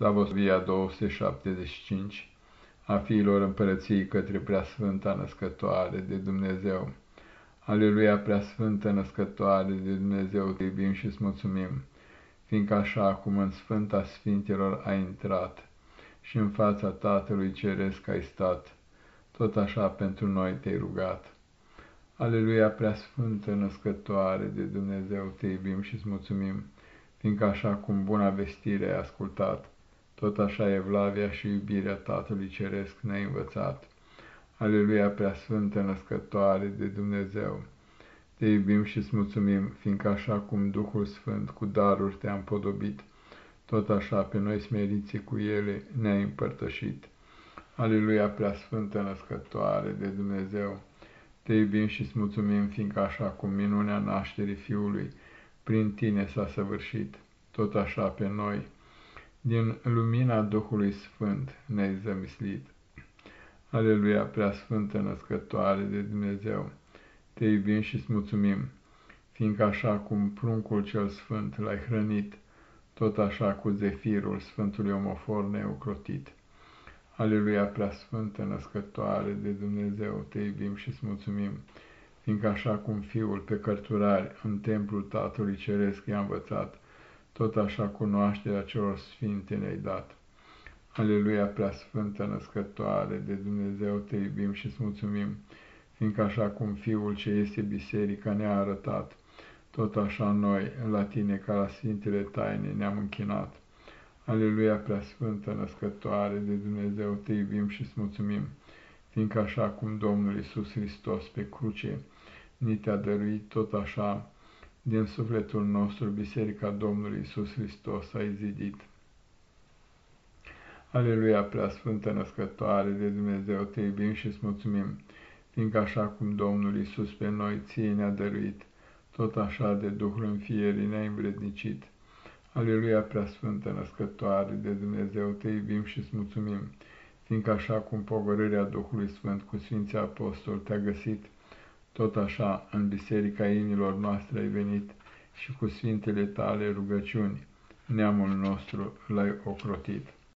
Slavosvia 275 a fiilor împărăției către Preasfânta Născătoare de Dumnezeu. Aleluia, Preasfântă Născătoare de Dumnezeu, te iubim și îți mulțumim, fiindcă așa cum în Sfânta Sfintelor ai intrat și în fața Tatălui Ceresc ai stat, tot așa pentru noi te-ai rugat. Aleluia, Preasfântă Născătoare de Dumnezeu, te iubim și îți mulțumim, fiindcă așa cum buna vestire ai ascultat, tot așa evlavia și iubirea Tatălui Ceresc ne-a învățat. Aleluia, Preasfântă Născătoare de Dumnezeu! Te iubim și îți mulțumim, fiindcă așa cum Duhul Sfânt cu daruri te-a împodobit, tot așa pe noi smeriții cu ele ne-a împărtășit. Aleluia, Preasfântă Născătoare de Dumnezeu! Te iubim și îți mulțumim, fiindcă așa cum minunea nașterii Fiului prin tine s-a săvârșit, tot așa pe noi, din lumina Duhului Sfânt ne-ai zămislit. Aleluia, prea sfântă născătoare de Dumnezeu, te iubim și îți mulțumim, fiindcă așa cum pruncul cel sfânt l-ai hrănit, tot așa cu zefirul Sfântului Omofor ne-ai ocrotit. Aleluia, prea sfântă născătoare de Dumnezeu, te iubim și îți mulțumim, fiindcă așa cum Fiul pe cărturari în templul Tatălui Ceresc i-a învățat, tot așa cunoașterea celor sfinte ne-ai dat. Aleluia, prea sfântă născătoare de Dumnezeu, te iubim și îți mulțumim, fiindcă așa cum Fiul ce este biserica ne-a arătat, tot așa noi, la tine, ca la Sfintele Taine, ne-am închinat. Aleluia, prea sfântă născătoare de Dumnezeu, te iubim și îți mulțumim, fiindcă așa cum Domnul Iisus Hristos pe cruce ni te-a dăruit, tot așa, din sufletul nostru, Biserica Domnului Iisus Hristos ai zidit. Aleluia, prea sfântă născătoare de Dumnezeu, te iubim și îți mulțumim, fiindcă așa cum Domnul Iisus pe noi ție ne-a dăruit, tot așa de Duhul înfierii ne-a învrednicit. Aleluia, prea sfântă născătoare de Dumnezeu, te iubim și îți mulțumim, fiindcă așa cum pogorârea Duhului Sfânt cu Sfinții Apostoli te-a găsit, tot așa, în biserica inimilor noastre ai venit și cu sfintele tale rugăciuni, neamul nostru l-ai ocrotit.